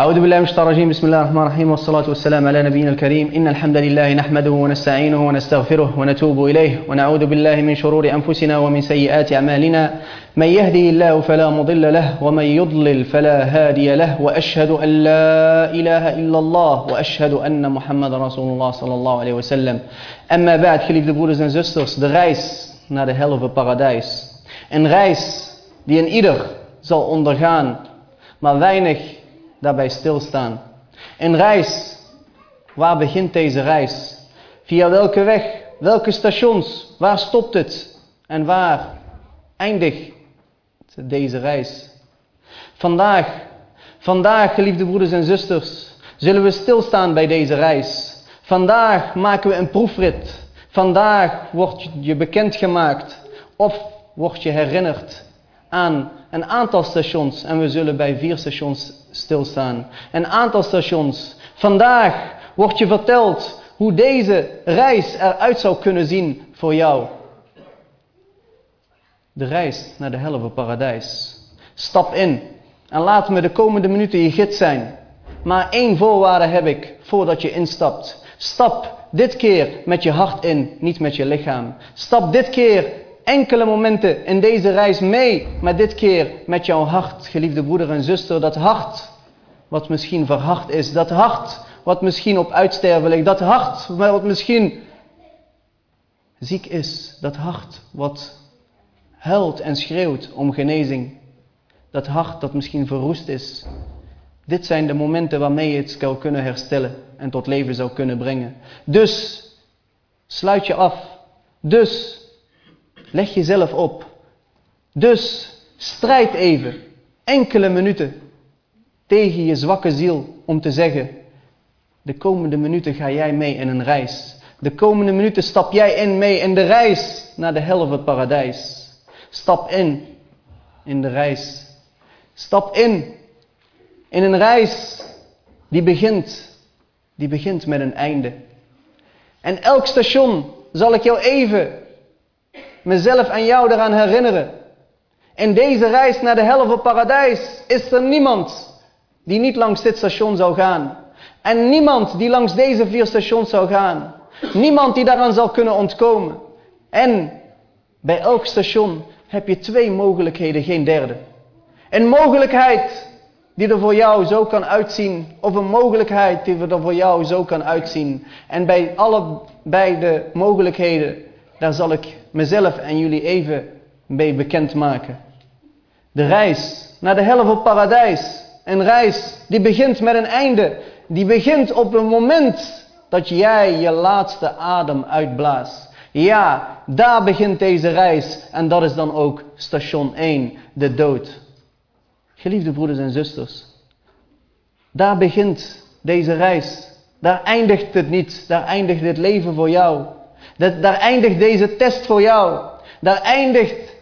أعوذ بالله من الشيطان الرجيم. بسم الله الرحمن الرحيم والصلاة والسلام على نبينا الكريم. إن الحمد لله نحمده ونستعينه ونستغفره ونتوب إليه ونعوذ بالله من شرور أنفسنا ومن سيئات أعمالنا. من يهده الله فلا مضل له ومن يضلل فلا هادي له وأشهد أن لا إله إلا الله وأشهد أن محمد رسول الله صلى الله عليه وسلم. أما بعد geliefde broeders en zusters de reis naar de helve paradijs een reis die een ieder zal ondergaan. Maar weinig daarbij stilstaan. Een reis, waar begint deze reis? Via welke weg? Welke stations? Waar stopt het? En waar eindigt deze reis? Vandaag, vandaag, geliefde broeders en zusters, zullen we stilstaan bij deze reis. Vandaag maken we een proefrit. Vandaag wordt je bekendgemaakt of word je herinnerd aan een aantal stations en we zullen bij vier stations stilstaan. Een aantal stations. Vandaag wordt je verteld hoe deze reis eruit zou kunnen zien voor jou. De reis naar de helve paradijs. Stap in en laat me de komende minuten je gids zijn. Maar één voorwaarde heb ik voordat je instapt. Stap dit keer met je hart in, niet met je lichaam. Stap dit keer enkele momenten in deze reis mee, maar dit keer met jouw hart, geliefde broeder en zuster. Dat hart wat misschien verhard is, dat hart wat misschien op uitsterven ligt, dat hart wat misschien ziek is, dat hart wat huilt en schreeuwt om genezing, dat hart dat misschien verroest is. Dit zijn de momenten waarmee je het zou kunnen herstellen en tot leven zou kunnen brengen. Dus sluit je af. Dus leg jezelf op. Dus strijd even, enkele minuten tegen je zwakke ziel om te zeggen, de komende minuten ga jij mee in een reis. De komende minuten stap jij in mee in de reis naar de helve paradijs. Stap in in de reis. Stap in in een reis die begint, die begint met een einde. En elk station zal ik jou even, mezelf en jou eraan herinneren. In deze reis naar de helve paradijs is er niemand die niet langs dit station zou gaan. En niemand die langs deze vier stations zou gaan. Niemand die daaraan zal kunnen ontkomen. En bij elk station heb je twee mogelijkheden, geen derde. Een mogelijkheid die er voor jou zo kan uitzien, of een mogelijkheid die er voor jou zo kan uitzien. En bij allebei de mogelijkheden, daar zal ik mezelf en jullie even mee bekendmaken. De reis naar de helft van paradijs een reis die begint met een einde. Die begint op het moment dat jij je laatste adem uitblaast. Ja, daar begint deze reis. En dat is dan ook station 1, de dood. Geliefde broeders en zusters. Daar begint deze reis. Daar eindigt het niet. Daar eindigt het leven voor jou. Daar eindigt deze test voor jou. Daar eindigt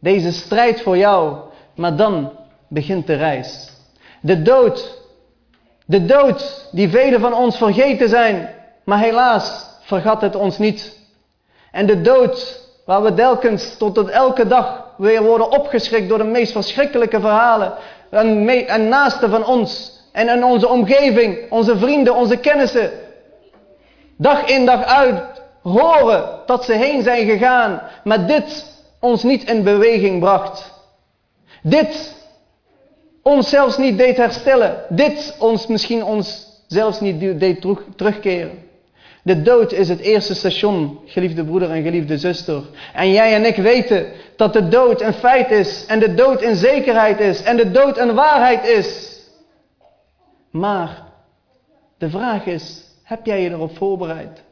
deze strijd voor jou. Maar dan begint de reis. De dood. De dood die velen van ons vergeten zijn. Maar helaas vergat het ons niet. En de dood waar we telkens tot het elke dag weer worden opgeschrikt door de meest verschrikkelijke verhalen. En, en naasten van ons. En in onze omgeving, onze vrienden, onze kennissen. Dag in dag uit horen dat ze heen zijn gegaan. Maar dit ons niet in beweging bracht. Dit ons zelfs niet deed herstellen. Dit ons misschien ons zelfs niet deed terugkeren. De dood is het eerste station, geliefde broeder en geliefde zuster. En jij en ik weten dat de dood een feit is. En de dood een zekerheid is. En de dood een waarheid is. Maar de vraag is, heb jij je erop voorbereid?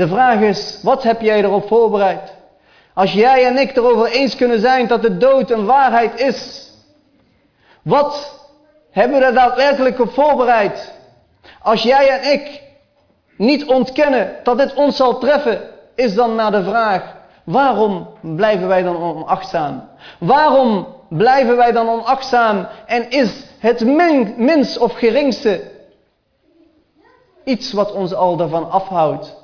De vraag is, wat heb jij erop voorbereid? Als jij en ik erover eens kunnen zijn dat de dood een waarheid is, wat hebben we er daadwerkelijk op voorbereid? Als jij en ik niet ontkennen dat dit ons zal treffen, is dan naar de vraag, waarom blijven wij dan onachtzaam? Waarom blijven wij dan onachtzaam en is het min, minst of geringste iets wat ons al daarvan afhoudt?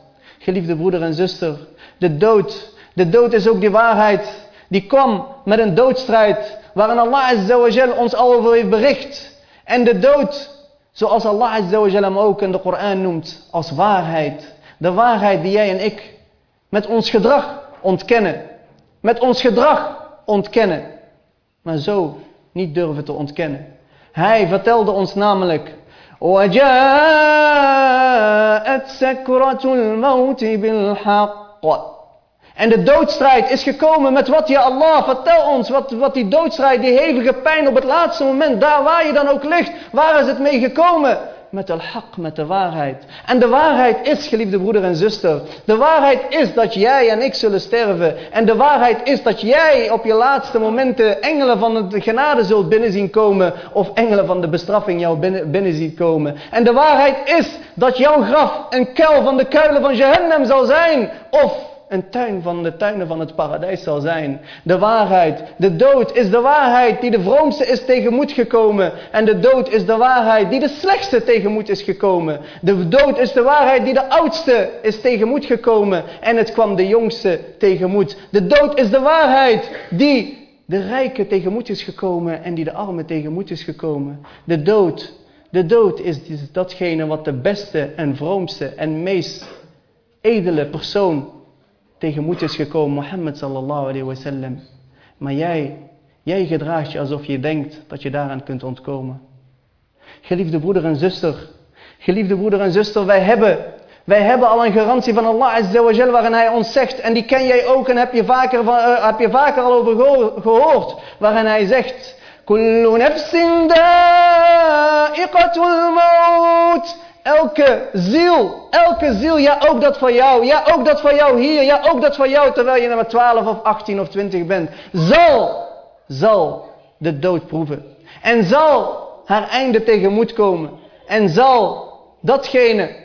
Geliefde broeder en zuster, de dood, de dood is ook die waarheid die kwam met een doodstrijd waarin Allah Azzawajal ons al over heeft bericht. En de dood, zoals Allah Azza wa Jalla hem ook in de Koran noemt, als waarheid. De waarheid die jij en ik met ons gedrag ontkennen. Met ons gedrag ontkennen. Maar zo niet durven te ontkennen. Hij vertelde ons namelijk. وجاءت سكرة الموت بالحق en de doodstrijd is gekomen met wat je Allah, vertel ons, wat, wat die doodstrijd, die hevige pijn op het laatste moment, daar waar je dan ook ligt, waar is het mee gekomen? Met al-haq, met de waarheid. En de waarheid is, geliefde broeder en zuster, de waarheid is dat jij en ik zullen sterven. En de waarheid is dat jij op je laatste momenten engelen van de genade zult binnenzien komen, of engelen van de bestraffing jou binnen, binnen ziet komen. En de waarheid is dat jouw graf een kuil van de kuilen van Jahannam zal zijn, of een tuin van de tuinen van het paradijs zal zijn. De waarheid, de dood is de waarheid die de vroomste is tegenmoet gekomen. En de dood is de waarheid die de slechtste tegenmoet is gekomen. De dood is de waarheid die de oudste is tegenmoet gekomen. En het kwam de jongste tegenmoet. De dood is de waarheid die de rijke tegenmoet is gekomen en die de arme tegenmoet is gekomen. De dood, de dood is datgene wat de beste en vroomste en meest edele persoon tegenmoet is gekomen, Mohammed sallallahu alayhi wasallam. Maar jij, jij gedraagt je alsof je denkt dat je daaraan kunt ontkomen. Geliefde broeder en zuster, geliefde broeder en zuster, wij hebben, wij hebben al een garantie van Allah azza wa jal waarin hij ons zegt, en die ken jij ook en heb je vaker, uh, heb je vaker al over gehoord, waarin hij zegt, Kullu nafsin da'iqatul maut. Elke ziel, elke ziel, ja ook dat van jou, ja ook dat van jou hier, ja ook dat van jou terwijl je maar 12 of 18 of 20 bent, zal, zal de dood proeven. En zal haar einde tegemoet komen. En zal datgene,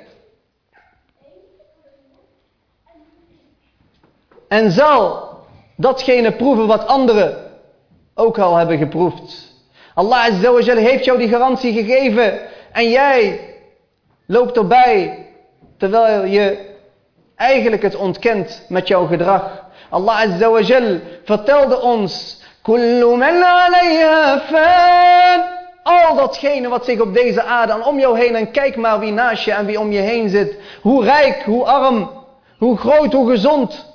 en zal datgene proeven wat anderen ook al hebben geproefd. Allah Azza wa heeft jou die garantie gegeven en jij loopt erbij terwijl je eigenlijk het ontkent met jouw gedrag. Allah Azza wa Jal vertelde ons. Al datgene wat zich op deze aarde en om jou heen en kijk maar wie naast je en wie om je heen zit. Hoe rijk, hoe arm, hoe groot, hoe gezond.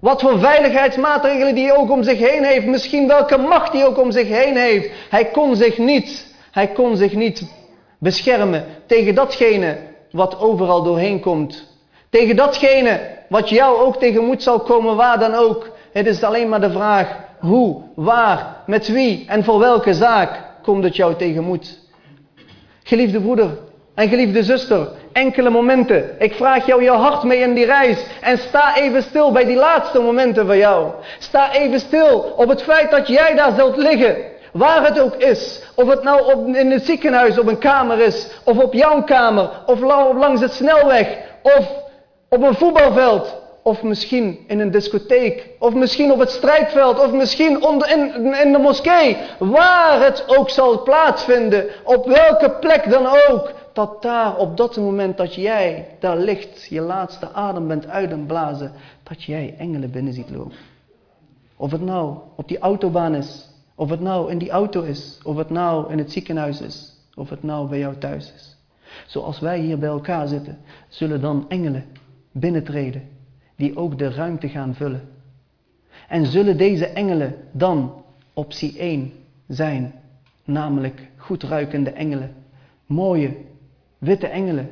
Wat voor veiligheidsmaatregelen die hij ook om zich heen heeft. Misschien welke macht hij ook om zich heen heeft. Hij kon zich niet, hij kon zich niet beschermen tegen datgene wat overal doorheen komt. Tegen datgene wat jou ook tegenmoet zal komen, waar dan ook. Het is alleen maar de vraag hoe, waar, met wie en voor welke zaak komt het jou tegenmoet. Geliefde broeder en geliefde zuster, enkele momenten. Ik vraag jou jouw hart mee in die reis. En sta even stil bij die laatste momenten van jou. Sta even stil op het feit dat jij daar zult liggen. Waar het ook is. Of het nou op, in het ziekenhuis op een kamer is. Of op jouw kamer. Of langs het snelweg. Of op een voetbalveld. Of misschien in een discotheek. Of misschien op het strijdveld. Of misschien onder, in, in de moskee. Waar het ook zal plaatsvinden. Op welke plek dan ook. Dat daar op dat moment dat jij daar ligt. Je laatste adem bent uit en blazen. Dat jij engelen binnen ziet lopen. Of het nou op die autobaan is. Of het nou in die auto is, of het nou in het ziekenhuis is, of het nou bij jou thuis is. Zoals wij hier bij elkaar zitten, zullen dan engelen binnentreden die ook de ruimte gaan vullen. En zullen deze engelen dan optie 1 zijn, namelijk goed ruikende engelen, mooie witte engelen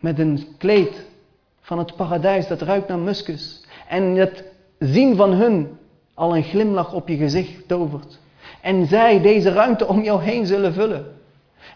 met een kleed van het paradijs dat ruikt naar muskus. En het zien van hun al een glimlach op je gezicht tovert. En zij deze ruimte om jou heen zullen vullen.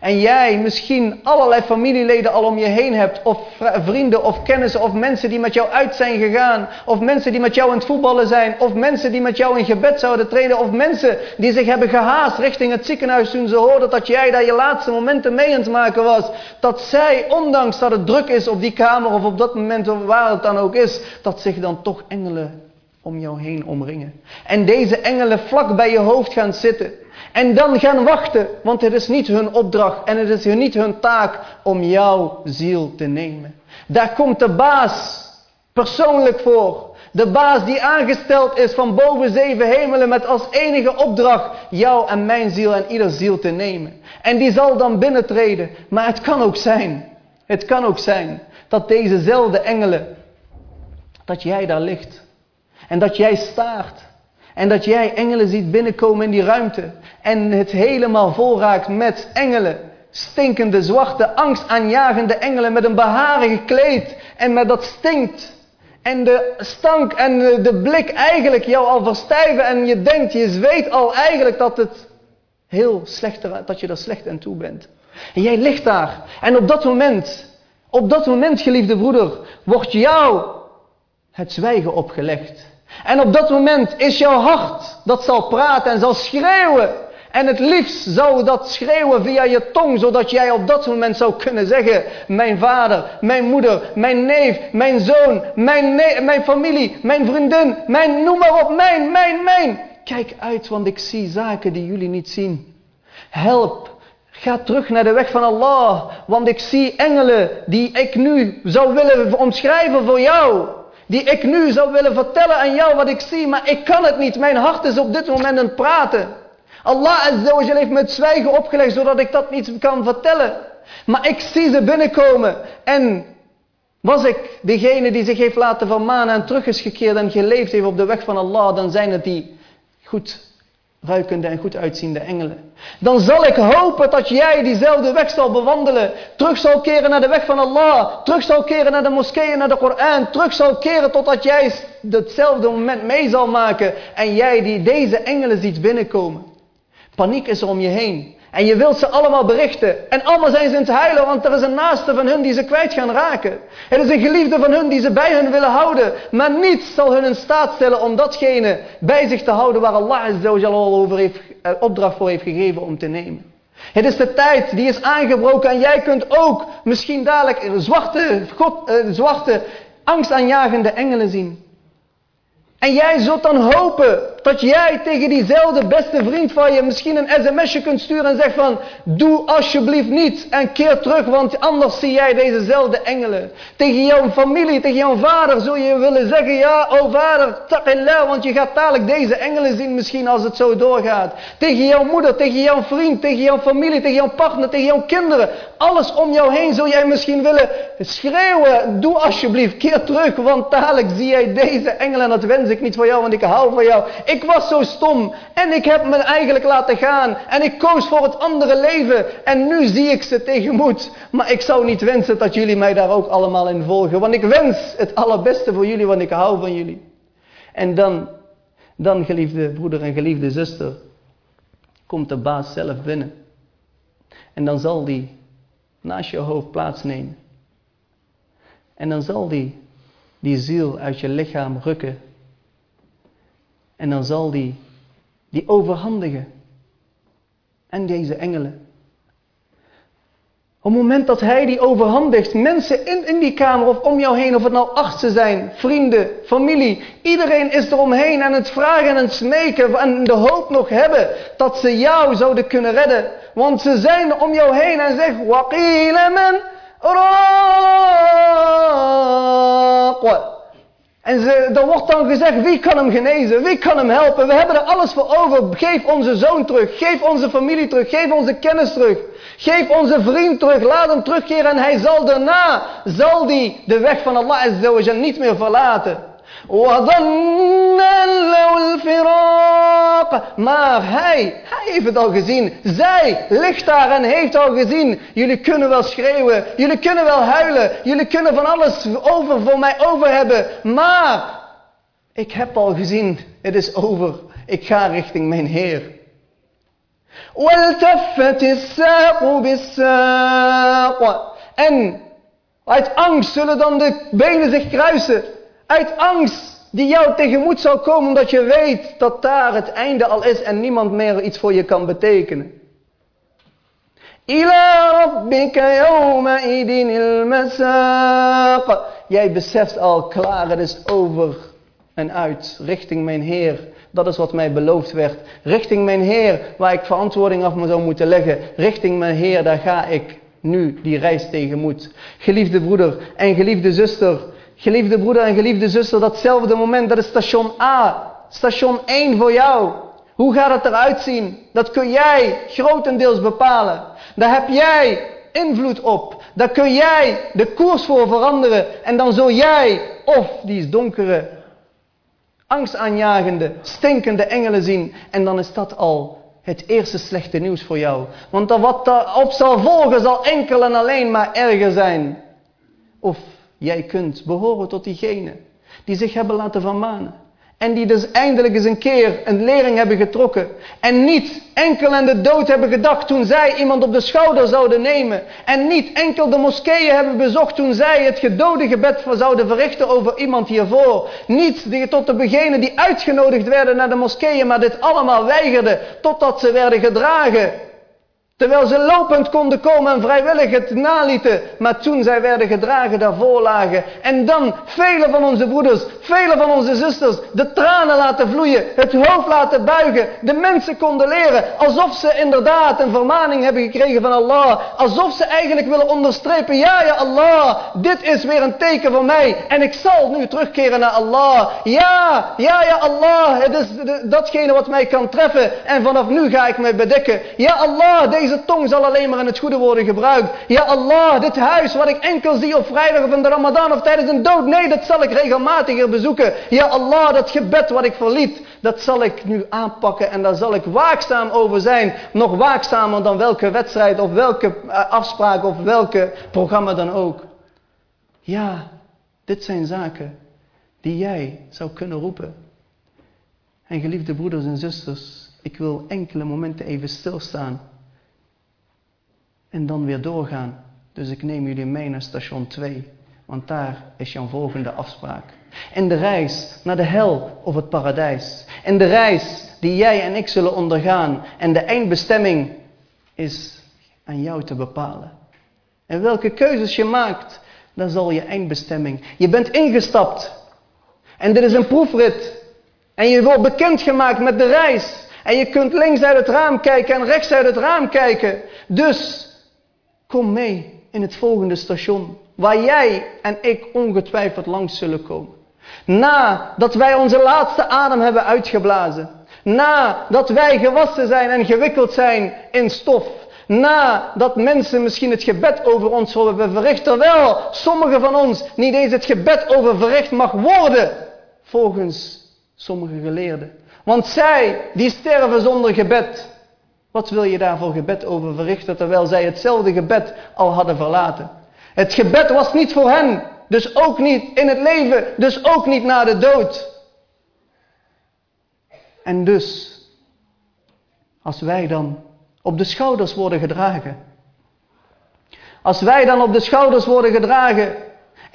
En jij misschien allerlei familieleden al om je heen hebt, of vrienden of kennissen, of mensen die met jou uit zijn gegaan, of mensen die met jou in het voetballen zijn, of mensen die met jou in gebed zouden treden, of mensen die zich hebben gehaast richting het ziekenhuis toen ze hoorden dat jij daar je laatste momenten mee aan het maken was. Dat zij, ondanks dat het druk is op die kamer of op dat moment waar het dan ook is, dat zich dan toch engelen om jou heen omringen. En deze engelen vlak bij je hoofd gaan zitten. En dan gaan wachten, want het is niet hun opdracht en het is niet hun taak om jouw ziel te nemen. Daar komt de baas persoonlijk voor. De baas die aangesteld is van boven zeven hemelen met als enige opdracht jou en mijn ziel en ieder ziel te nemen. En die zal dan binnentreden. Maar het kan ook zijn, het kan ook zijn dat dezezelfde engelen, dat jij daar ligt. En dat jij staart. En dat jij engelen ziet binnenkomen in die ruimte. En het helemaal vol raakt met engelen. Stinkende, zwarte, angstaanjagende engelen met een beharig kleed. En met dat stinkt. En de stank en de blik eigenlijk jou al verstijven. En je denkt, je weet al eigenlijk dat het heel slecht, dat je er slecht aan toe bent. En jij ligt daar. En op dat moment, op dat moment, geliefde broeder, wordt jou het zwijgen opgelegd. En op dat moment is jouw hart, dat zal praten en zal schreeuwen. En het liefst zou dat schreeuwen via je tong, zodat jij op dat moment zou kunnen zeggen, mijn vader, mijn moeder, mijn neef, mijn zoon, mijn, mijn familie, mijn vriendin, mijn, noem maar op, mijn, mijn, mijn. Kijk uit, want ik zie zaken die jullie niet zien. Help, Ga terug naar de weg van Allah, want ik zie engelen die ik nu zou willen omschrijven voor jou. Die ik nu zou willen vertellen aan jou wat ik zie, maar ik kan het niet. Mijn hart is op dit moment aan het praten. Allah Azzawajal heeft me het zwijgen opgelegd, zodat ik dat niet kan vertellen. Maar ik zie ze binnenkomen. En was ik degene die zich heeft laten vermanen en terug is gekeerd en geleefd heeft op de weg van Allah, dan zijn het die goed ruikende en goed uitziende engelen. Dan zal ik hopen dat jij diezelfde weg zal bewandelen. Terug zal keren naar de weg van Allah. Terug zal keren naar de moskeeën, naar de Koran. Terug zal keren totdat jij hetzelfde moment mee zal maken. En jij die deze engelen ziet binnenkomen. Paniek is er om je heen. En je wilt ze allemaal berichten. En allemaal zijn ze in het huilen, want er is een naaste van hun die ze kwijt gaan raken. Er is een geliefde van hun die ze bij hun willen houden. Maar niets zal hun in staat stellen om datgene bij zich te houden waar Allah al over heeft, eh, opdracht voor heeft gegeven om te nemen. Het is de tijd die is aangebroken en jij kunt ook misschien dadelijk zwarte, God, eh, zwarte angstaanjagende engelen zien. En jij zult dan hopen dat jij tegen diezelfde beste vriend van je misschien een sms'je kunt sturen en zegt van, doe alsjeblieft niet en keer terug, want anders zie jij dezezelfde engelen. Tegen jouw familie, tegen jouw vader zul je willen zeggen, ja, oh vader, taqillah, want je gaat dadelijk deze engelen zien misschien als het zo doorgaat. Tegen jouw moeder, tegen jouw vriend, tegen jouw familie, tegen jouw partner, tegen jouw kinderen. Alles om jou heen zul jij misschien willen schreeuwen, doe alsjeblieft, keer terug, want dadelijk zie jij deze engelen en dat wens ik niet voor jou, want ik hou van jou. Ik was zo stom en ik heb me eigenlijk laten gaan en ik koos voor het andere leven en nu zie ik ze tegenmoet. Maar ik zou niet wensen dat jullie mij daar ook allemaal in volgen, want ik wens het allerbeste voor jullie, want ik hou van jullie. En dan, dan geliefde broeder en geliefde zuster, komt de baas zelf binnen. En dan zal die naast je hoofd plaatsnemen. En dan zal die die ziel uit je lichaam rukken en dan zal die die overhandigen. En deze engelen. Op het moment dat hij die overhandigt, mensen in, in die kamer of om jou heen, of het nou artsen zijn, vrienden, familie, iedereen is eromheen aan het vragen en het smeken en de hoop nog hebben dat ze jou zouden kunnen redden. Want ze zijn om jou heen en zeggen, waqila man en ze, er wordt dan gezegd, wie kan hem genezen? Wie kan hem helpen? We hebben er alles voor over. Geef onze zoon terug. Geef onze familie terug. Geef onze kennis terug. Geef onze vriend terug. Laat hem terugkeren en hij zal daarna, zal die de weg van Allah niet meer verlaten. Maar hij, hij heeft het al gezien. Zij ligt daar en heeft al gezien. Jullie kunnen wel schreeuwen. Jullie kunnen wel huilen. Jullie kunnen van alles over voor mij over hebben. Maar ik heb al gezien. Het is over. Ik ga richting mijn Heer. En uit angst zullen dan de benen zich kruisen. Uit angst die jou tegemoet zal komen omdat je weet dat daar het einde al is en niemand meer iets voor je kan betekenen. Jij beseft al klaar, het is over en uit, richting mijn Heer. Dat is wat mij beloofd werd. Richting mijn Heer, waar ik verantwoording af me zou moeten leggen. Richting mijn Heer, daar ga ik nu die reis tegemoet. Geliefde broeder en geliefde zuster, Geliefde broeder en geliefde zuster, datzelfde moment, dat is station A. Station 1 voor jou. Hoe gaat het eruit zien? Dat kun jij grotendeels bepalen. Daar heb jij invloed op. Daar kun jij de koers voor veranderen. En dan zul jij of die donkere, angstaanjagende, stinkende engelen zien. En dan is dat al het eerste slechte nieuws voor jou. Want wat erop zal volgen zal enkel en alleen maar erger zijn. Of jij kunt behoren tot diegenen die zich hebben laten vermanen. En die dus eindelijk eens een keer een lering hebben getrokken. En niet enkel aan de dood hebben gedacht toen zij iemand op de schouder zouden nemen. En niet enkel de moskeeën hebben bezocht toen zij het gedode gebed zouden verrichten over iemand hiervoor. Niet tot de begenen die uitgenodigd werden naar de moskeeën, maar dit allemaal weigerden totdat ze werden gedragen Terwijl ze lopend konden komen en vrijwillig het nalieten. Maar toen zij werden gedragen, daarvoor lagen. En dan vele van onze broeders, vele van onze zusters, de tranen laten vloeien. Het hoofd laten buigen. De mensen konden leren. Alsof ze inderdaad een vermaning hebben gekregen van Allah. Alsof ze eigenlijk willen onderstrepen. Ja, ja Allah, dit is weer een teken van mij. En ik zal nu terugkeren naar Allah. Ja, ja, ja Allah, het is datgene wat mij kan treffen. En vanaf nu ga ik mij bedekken. Ja Allah, deze tong zal alleen maar in het goede worden gebruikt. Ja Allah, dit huis wat ik enkel zie op vrijdag van de Ramadan of tijdens een dood. Nee, dat zal ik regelmatiger bezoeken. Ja Allah, dat gebed wat ik verliet, dat zal ik nu aanpakken en daar zal ik waakzaam over zijn. Nog waakzamer dan welke wedstrijd of welke eh, afspraak of welke programma dan ook. Ja, dit zijn zaken die jij zou kunnen roepen. En geliefde broeders en zusters, ik wil enkele momenten even stilstaan en dan weer doorgaan. Dus ik neem jullie mee naar station 2, want daar is jouw volgende afspraak. En de reis naar de hel of het paradijs. En de reis die jij en ik zullen ondergaan. En de eindbestemming is aan jou te bepalen. En welke keuzes je maakt, dan zal je eindbestemming. Je bent ingestapt. En dit is een proefrit. En je wordt bekendgemaakt met de reis. En je kunt links uit het raam kijken en rechts uit het raam kijken. Dus Kom mee in het volgende station, waar jij en ik ongetwijfeld langs zullen komen. Nadat wij onze laatste adem hebben uitgeblazen. Nadat wij gewassen zijn en gewikkeld zijn in stof. Nadat mensen misschien het gebed over ons hebben verricht. Terwijl sommigen van ons niet eens het gebed over verricht mag worden. Volgens sommige geleerden. Want zij die sterven zonder gebed. Wat wil je daarvoor gebed over verrichten terwijl zij hetzelfde gebed al hadden verlaten? Het gebed was niet voor hen, dus ook niet in het leven, dus ook niet na de dood. En dus, als wij dan op de schouders worden gedragen, als wij dan op de schouders worden gedragen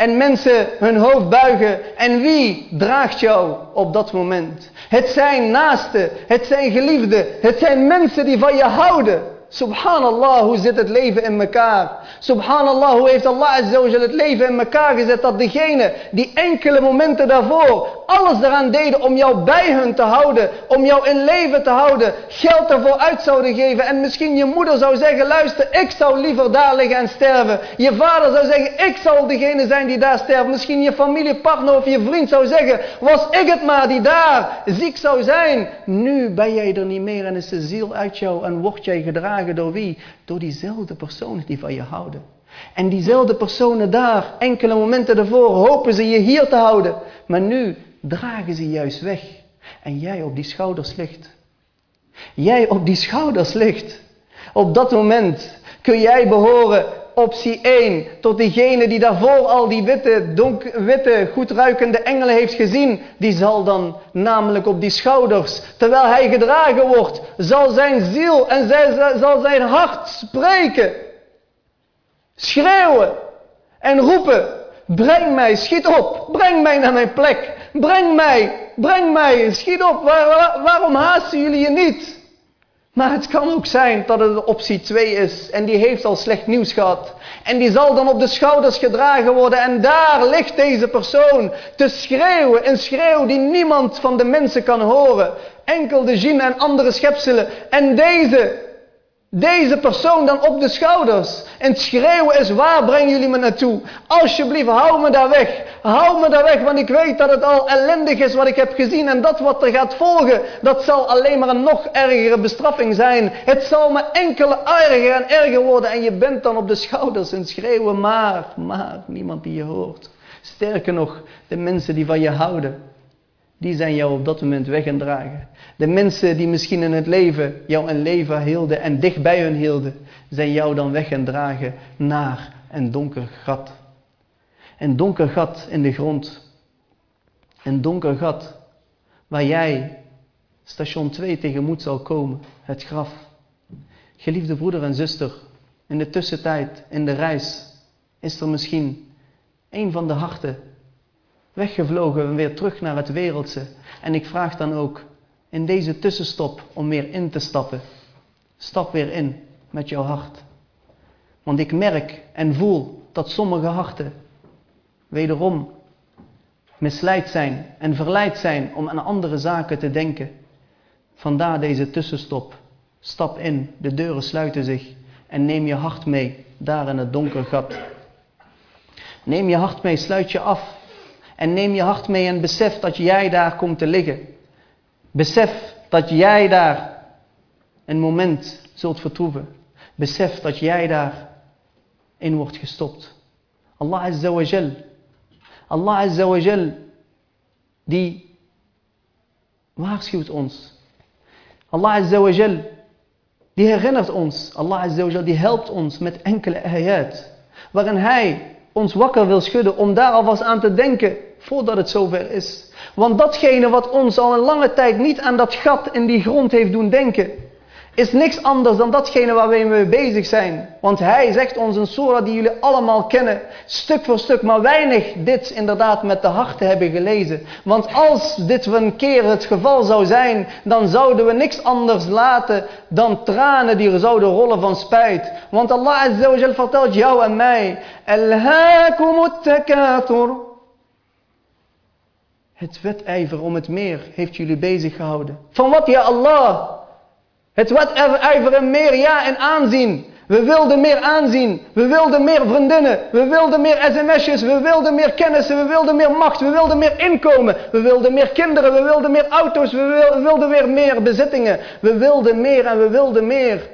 en mensen hun hoofd buigen. En wie draagt jou op dat moment? Het zijn naasten, het zijn geliefden, het zijn mensen die van je houden. Subhanallah, hoe zit het leven in elkaar? Subhanallah, hoe heeft Allah Azzawajal het leven in elkaar gezet dat degene die enkele momenten daarvoor alles eraan deden om jou bij hun te houden, om jou in leven te houden, geld ervoor uit zouden geven en misschien je moeder zou zeggen, luister, ik zou liever daar liggen en sterven. Je vader zou zeggen, ik zal degene zijn die daar sterft. Misschien je familiepartner of je vriend zou zeggen, was ik het maar die daar ziek zou zijn. Nu ben jij er niet meer en is de ziel uit jou en word jij door wie? Door diezelfde personen die van je houden. En diezelfde personen daar, enkele momenten ervoor, hopen ze je hier te houden. Maar nu dragen ze juist weg. En jij op die schouders ligt. Jij op die schouders ligt. Op dat moment kun jij behoren optie 1 tot diegene die daarvoor al die witte, donk, witte, goed ruikende engelen heeft gezien, die zal dan namelijk op die schouders, terwijl hij gedragen wordt, zal zijn ziel en zij, zal zijn hart spreken, schreeuwen en roepen, breng mij, schiet op, breng mij naar mijn plek, breng mij, breng mij, schiet op, waarom haasten jullie je niet? Maar het kan ook zijn dat het optie 2 is en die heeft al slecht nieuws gehad. En die zal dan op de schouders gedragen worden en daar ligt deze persoon te schreeuwen. Een schreeuw die niemand van de mensen kan horen. Enkel de jinn en andere schepselen. En deze deze persoon dan op de schouders. En het schreeuwen is, waar brengen jullie me naartoe? Alsjeblieft, hou me daar weg. Hou me daar weg, want ik weet dat het al ellendig is wat ik heb gezien. En dat wat er gaat volgen, dat zal alleen maar een nog ergere bestraffing zijn. Het zal me enkele erger en erger worden. En je bent dan op de schouders en schreeuwen, maar, maar, niemand die je hoort. Sterker nog, de mensen die van je houden, die zijn jou op dat moment weg en dragen. De mensen die misschien in het leven jou een leven hielden en dicht bij hun hielden, zijn jou dan weg en dragen naar een donker gat. Een donker gat in de grond. Een donker gat waar jij station 2 tegemoet zal komen, het graf. Geliefde broeder en zuster, in de tussentijd, in de reis, is er misschien een van de harten weggevlogen en weer terug naar het wereldse. En ik vraag dan ook in deze tussenstop om weer in te stappen. Stap weer in met jouw hart. Want ik merk en voel dat sommige harten wederom misleid zijn en verleid zijn om aan andere zaken te denken. Vandaar deze tussenstop. Stap in, de deuren sluiten zich en neem je hart mee daar in het donker gat. Neem je hart mee, sluit je af en neem je hart mee en besef dat jij daar komt te liggen. Besef dat jij daar een moment zult vertoeven. Besef dat jij daar in wordt gestopt. Allah Azza wa Jal. Allah Azza wa Jal. Die waarschuwt ons. Allah Azza wa Jal. Die herinnert ons. Allah Azza wa Jal die helpt ons met enkele ayat. Waarin hij ons wakker wil schudden om daar alvast aan te denken voordat het zover is. Want datgene wat ons al een lange tijd niet aan dat gat in die grond heeft doen denken, is niks anders dan datgene waar we bezig zijn. Want hij zegt ons een surah die jullie allemaal kennen, stuk voor stuk, maar weinig dit inderdaad met de harten hebben gelezen. Want als dit een keer het geval zou zijn, dan zouden we niks anders laten dan tranen die zouden rollen van spijt. Want Allah Azza vertelt jou en mij. Het wedijver om het meer heeft jullie bezig gehouden. Van wat, ja Allah? Het wedijver en meer, ja, en aanzien. We wilden meer aanzien. We wilden meer vriendinnen. We wilden meer sms'jes. We wilden meer kennissen. We wilden meer macht. We wilden meer inkomen. We wilden meer kinderen. We wilden meer auto's. We wilden weer meer bezittingen. We wilden meer en we wilden meer.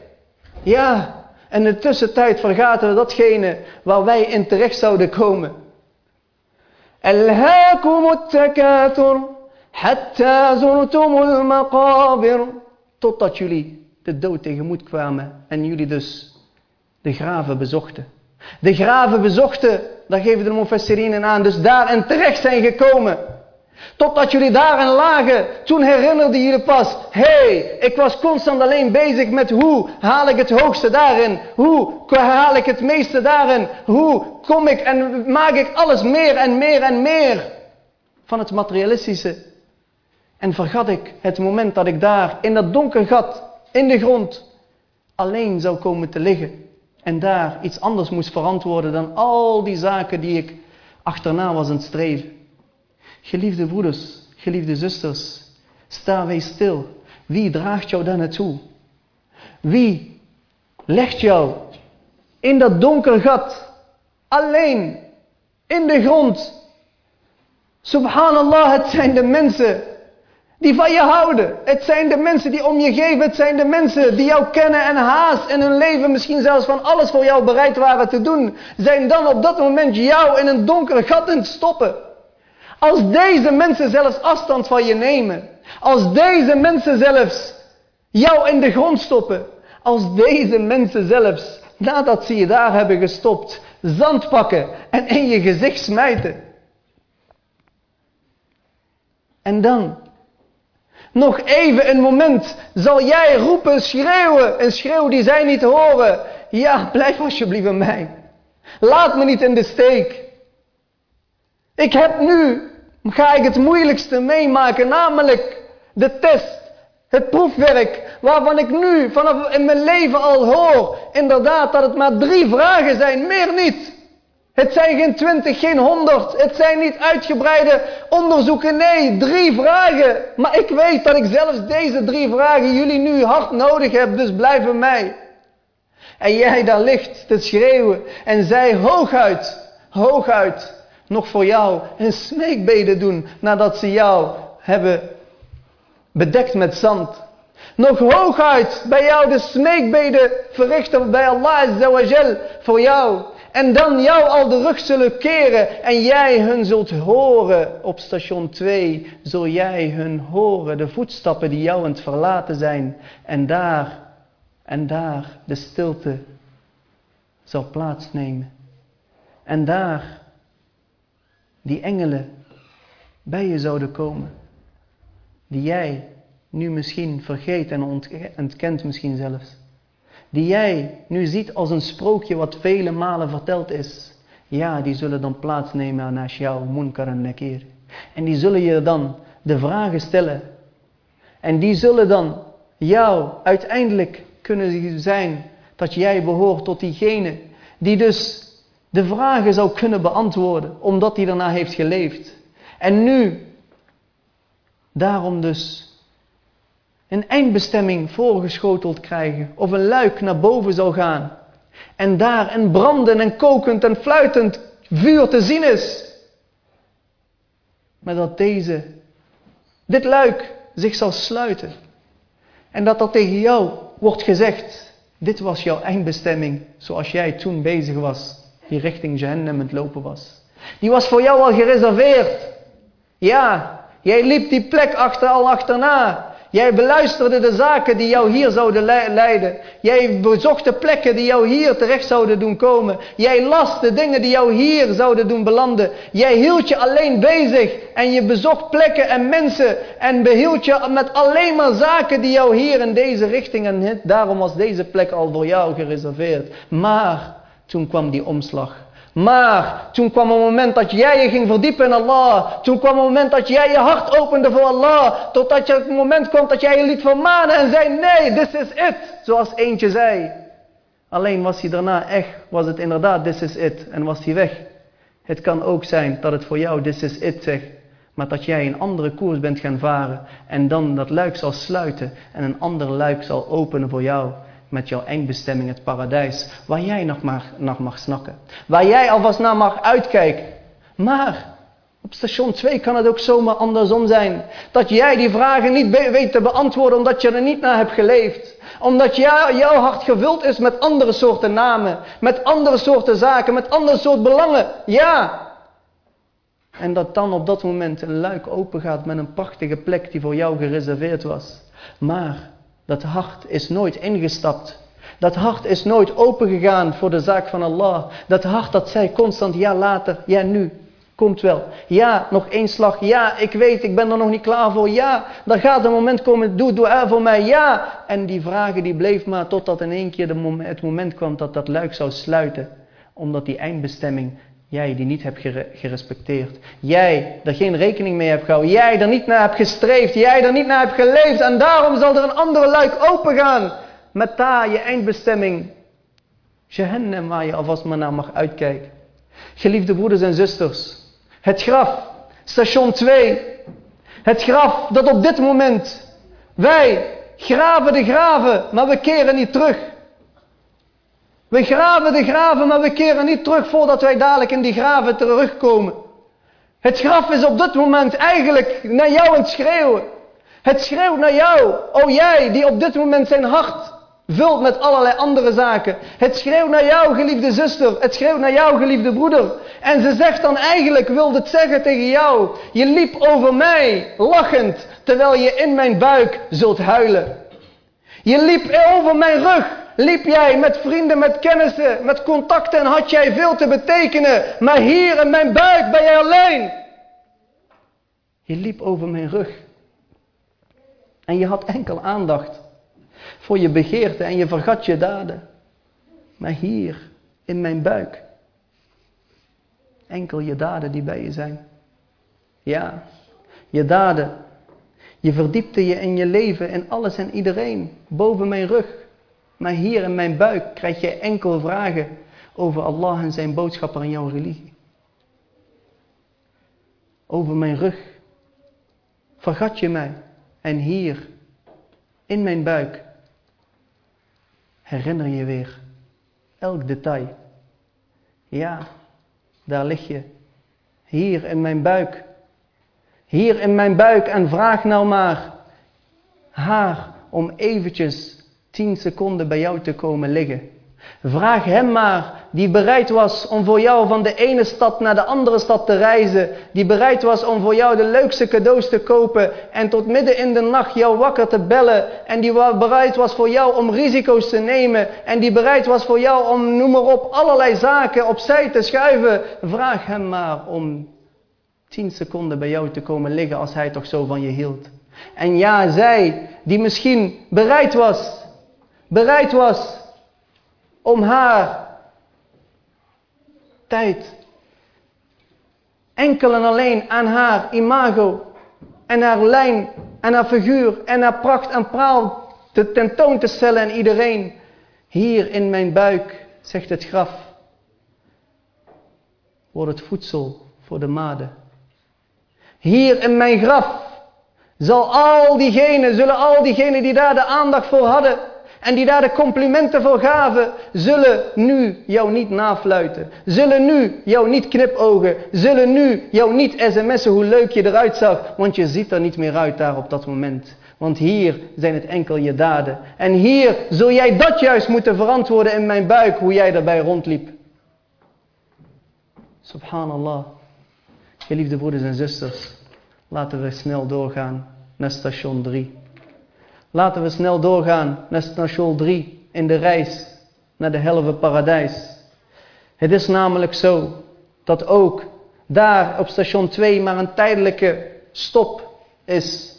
Ja, en in de tussentijd vergaten we datgene waar wij in terecht zouden komen. ألهاكم التكاثر حتى زرتم المقابر totdat jullie de dood tegemoet kwamen en jullie dus de graven bezochten. De graven bezochten, daar geven de Mufassirinen aan, dus daarin terecht zijn gekomen. Totdat jullie daarin lagen, toen herinnerden jullie pas, hé, hey, ik was constant alleen bezig met hoe haal ik het hoogste daarin, hoe haal ik het meeste daarin, hoe kom ik en maak ik alles meer en meer en meer van het materialistische. En vergat ik het moment dat ik daar in dat donker gat, in de grond, alleen zou komen te liggen. En daar iets anders moest verantwoorden dan al die zaken die ik achterna was aan het streven. Geliefde broeders, geliefde zusters, sta wij stil. Wie draagt jou daar naartoe? Wie legt jou in dat donker gat, alleen, in de grond? Subhanallah, het zijn de mensen die van je houden. Het zijn de mensen die om je geven. Het zijn de mensen die jou kennen en haast in hun leven misschien zelfs van alles voor jou bereid waren te doen. Zijn dan op dat moment jou in een donker gat in stoppen. Als deze mensen zelfs afstand van je nemen. Als deze mensen zelfs jou in de grond stoppen. Als deze mensen zelfs, nadat ze je daar hebben gestopt, zand pakken en in je gezicht smijten. En dan, nog even een moment, zal jij roepen, schreeuwen, een schreeuw die zij niet horen. Ja, blijf alsjeblieft bij mij. Laat me niet in de steek. Ik heb nu, ga ik het moeilijkste meemaken, namelijk de test, het proefwerk, waarvan ik nu vanaf in mijn leven al hoor, inderdaad, dat het maar drie vragen zijn, meer niet. Het zijn geen twintig, geen honderd. Het zijn niet uitgebreide onderzoeken. Nee, drie vragen. Maar ik weet dat ik zelfs deze drie vragen jullie nu hard nodig heb. Dus blijf bij mij. En jij daar ligt te schreeuwen en zij hooguit, hooguit nog voor jou een smeekbede doen nadat ze jou hebben bedekt met zand. Nog hooguit bij jou de smeekbede verrichten bij Allah Azawajal voor jou. En dan jou al de rug zullen keren en jij hun zult horen op station 2. Zul jij hun horen, de voetstappen die jou aan het verlaten zijn. En daar, en daar de stilte zal plaatsnemen. En daar die engelen bij je zouden komen. Die jij nu misschien vergeet en ontkent misschien zelfs. Die jij nu ziet als een sprookje wat vele malen verteld is. Ja, die zullen dan plaatsnemen naast jou, Munkar en Nakir. En die zullen je dan de vragen stellen. En die zullen dan jou uiteindelijk kunnen zijn dat jij behoort tot diegene die dus de vragen zou kunnen beantwoorden, omdat hij daarna heeft geleefd. En nu, daarom dus, een eindbestemming voorgeschoteld krijgen, of een luik naar boven zou gaan. En daar een brandend en kokend en fluitend vuur te zien is. Maar dat deze, dit luik zich zal sluiten. En dat dat tegen jou wordt gezegd, dit was jouw eindbestemming, zoals jij toen bezig was die richting Jahannam het lopen was. Die was voor jou al gereserveerd. Ja, jij liep die plek achter, al achterna. Jij beluisterde de zaken die jou hier zouden leiden. Jij bezocht de plekken die jou hier terecht zouden doen komen. Jij las de dingen die jou hier zouden doen belanden. Jij hield je alleen bezig en je bezocht plekken en mensen en behield je met alleen maar zaken die jou hier in deze richting en daarom was deze plek al voor jou gereserveerd. Maar toen kwam die omslag. Maar toen kwam een moment dat jij je ging verdiepen in Allah. Toen kwam een moment dat jij je hart opende voor Allah. Totdat je het moment kwam dat jij je liet vermanen en zei: Nee, this is it. Zoals eentje zei. Alleen was hij daarna echt, was het inderdaad this is it. En was hij weg. Het kan ook zijn dat het voor jou this is it zegt. Maar dat jij een andere koers bent gaan varen. En dan dat luik zal sluiten. En een ander luik zal openen voor jou met jouw eindbestemming, het paradijs, waar jij nog maar naar mag snakken. Waar jij alvast naar mag uitkijken. Maar op station 2 kan het ook zomaar andersom zijn. Dat jij die vragen niet weet te beantwoorden omdat je er niet naar hebt geleefd. Omdat jouw hart gevuld is met andere soorten namen, met andere soorten zaken, met andere soorten belangen. Ja. En dat dan op dat moment een luik open gaat met een prachtige plek die voor jou gereserveerd was. Maar dat hart is nooit ingestapt. Dat hart is nooit opengegaan voor de zaak van Allah. Dat hart dat zei constant, ja later, ja nu, komt wel. Ja, nog één slag. Ja, ik weet, ik ben er nog niet klaar voor. Ja, er gaat een moment komen, doe dua voor mij. Ja. En die vragen die bleef maar totdat in één keer het moment kwam dat dat luik zou sluiten. Omdat die eindbestemming Jij die niet hebt gerespecteerd. Jij er geen rekening mee hebt gehouden. Jij er niet naar hebt gestreefd. Jij er niet naar hebt geleefd. En daarom zal er een andere luik opengaan. Met daar je eindbestemming. Jehannam waar je alvast maar naar mag uitkijken. Geliefde broeders en zusters. Het graf. Station 2. Het graf dat op dit moment. Wij graven de graven. Maar we keren niet terug. We graven de graven, maar we keren niet terug voordat wij dadelijk in die graven terugkomen. Het graf is op dit moment eigenlijk naar jou aan het schreeuwen. Het schreeuwt naar jou, o jij die op dit moment zijn hart vult met allerlei andere zaken. Het schreeuwt naar jou, geliefde zuster. Het schreeuwt naar jou, geliefde broeder. En ze zegt dan eigenlijk, wil het zeggen tegen jou. Je liep over mij, lachend, terwijl je in mijn buik zult huilen. Je liep over mijn rug, liep jij met vrienden, met kennissen, met contacten en had jij veel te betekenen. Maar hier in mijn buik ben jij alleen. Je liep over mijn rug. En je had enkel aandacht voor je begeerte en je vergat je daden. Maar hier in mijn buik. Enkel je daden die bij je zijn. Ja, je daden. Je verdiepte je in je leven en alles en iedereen boven mijn rug. Maar hier in mijn buik krijg je enkel vragen over Allah en zijn boodschapper en jouw religie. Over mijn rug vergat je mij. En hier, in mijn buik, herinner je weer Elk detail. Ja, daar lig je. Hier in mijn buik. Hier in mijn buik en vraag nou maar haar om eventjes tien seconden bij jou te komen liggen. Vraag hem maar, die bereid was om voor jou van de ene stad naar de andere stad te reizen. Die bereid was om voor jou de leukste cadeaus te kopen en tot midden in de nacht jou wakker te bellen. En die bereid was voor jou om risico's te nemen. En die bereid was voor jou om, noem maar op, allerlei zaken opzij te schuiven. Vraag hem maar om tien seconden bij jou te komen liggen als hij toch zo van je hield. En ja, zij die misschien bereid was, bereid was om haar tijd enkel en alleen aan haar imago en haar lijn en haar figuur en haar pracht en praal te tentoon te stellen aan iedereen. Hier in mijn buik, zegt het graf, wordt het voedsel voor de maden. Hier in mijn graf zal al diegenen, zullen al diegenen die daar de aandacht voor hadden en die daar de complimenten voor gaven, zullen nu jou niet nafluiten. Zullen nu jou niet knipogen. Zullen nu jou niet sms'en hoe leuk je eruit zag. Want je ziet er niet meer uit daar op dat moment. Want hier zijn het enkel je daden. En hier zul jij dat juist moeten verantwoorden in mijn buik, hoe jij daarbij rondliep. Subhanallah. Geliefde broeders en zusters, laten we snel doorgaan naar station 3. Laten we snel doorgaan naar station 3 in de reis naar de helve paradijs. Het is namelijk zo dat ook daar op station 2 maar een tijdelijke stop is.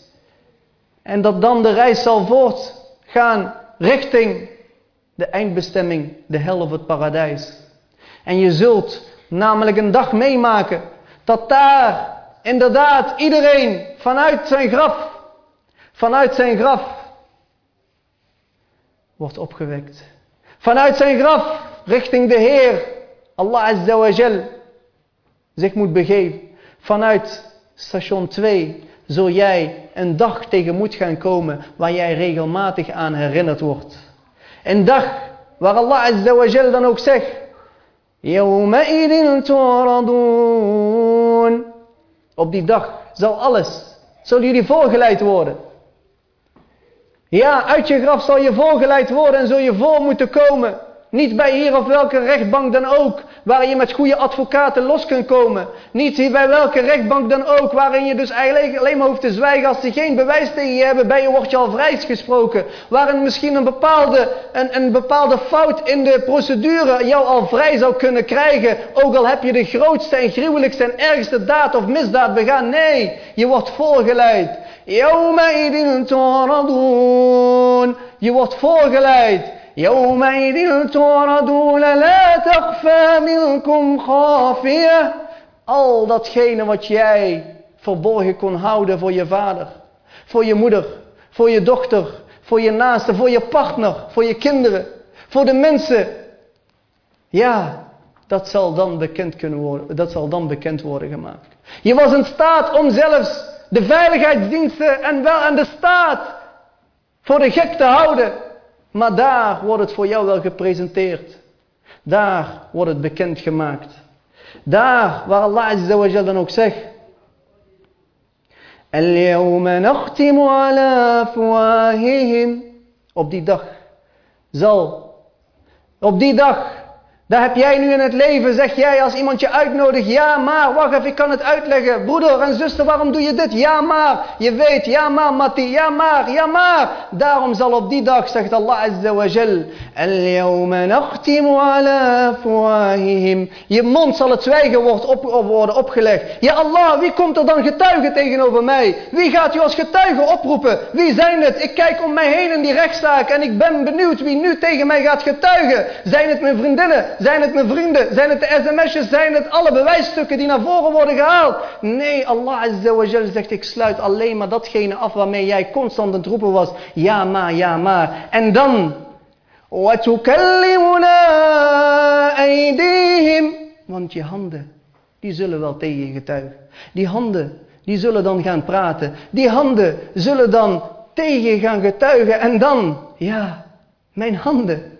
En dat dan de reis zal voortgaan richting de eindbestemming, de hel of het paradijs. En je zult namelijk een dag meemaken dat daar inderdaad iedereen vanuit zijn graf, vanuit zijn graf wordt opgewekt. Vanuit zijn graf richting de Heer, Allah Azza wa Jal, zich moet begeven. Vanuit station 2 zul jij een dag tegemoet gaan komen waar jij regelmatig aan herinnerd wordt. Een dag waar Allah Azza wa Jal dan ook zegt, Op die dag zal alles, zullen jullie voorgeleid worden. Ja, uit je graf zal je voorgeleid worden en zul je voor moeten komen. Niet bij hier of welke rechtbank dan ook, waarin je met goede advocaten los kunt komen. Niet hier bij welke rechtbank dan ook, waarin je dus eigenlijk alleen maar hoeft te zwijgen als ze geen bewijs tegen je hebben, bij je wordt je al vrijgesproken. Waarin misschien een bepaalde, een, een bepaalde fout in de procedure jou al vrij zou kunnen krijgen, ook al heb je de grootste en gruwelijkste en ergste daad of misdaad begaan. Nee, je wordt voorgeleid. يومئذ تعرضون Je wordt voorgeleid. يومئذ تعرضون لا تخفى منكم خافية Al datgene wat jij verborgen kon houden voor je vader, voor je moeder, voor je dochter, voor je naaste, voor je partner, voor je kinderen, voor de mensen. Ja, dat zal dan bekend kunnen worden, dat zal dan bekend worden gemaakt. Je was in staat om zelfs de veiligheidsdiensten en wel aan de staat voor de gek te houden. Maar daar wordt het voor jou wel gepresenteerd. Daar wordt het bekendgemaakt. Daar waar Allah Azza wa Jal dan ook zegt. Op die dag zal, op die dag daar heb jij nu in het leven, zeg jij als iemand je uitnodigt, ja maar, wacht even, ik kan het uitleggen. Broeder en zuster, waarom doe je dit? Ja maar, je weet, ja maar, Matti, ja maar, ja maar. Daarom zal op die dag, zegt Allah Azza wa Jal, Je mond zal het zwijgen worden opgelegd. Ja Allah, wie komt er dan getuigen tegenover mij? Wie gaat u als getuige oproepen? Wie zijn het? Ik kijk om mij heen in die rechtszaak en ik ben benieuwd wie nu tegen mij gaat getuigen. Zijn het mijn vriendinnen? Zijn het mijn vrienden? Zijn het de sms'jes? Zijn het alle bewijsstukken die naar voren worden gehaald? Nee, Allah Azza wa zegt ik sluit alleen maar datgene af waarmee jij constant aan het roepen was. Ja maar, ja maar. En dan... Want je handen, die zullen wel tegen je getuigen. Die handen, die zullen dan gaan praten. Die handen zullen dan tegen gaan getuigen. En dan, ja, mijn handen,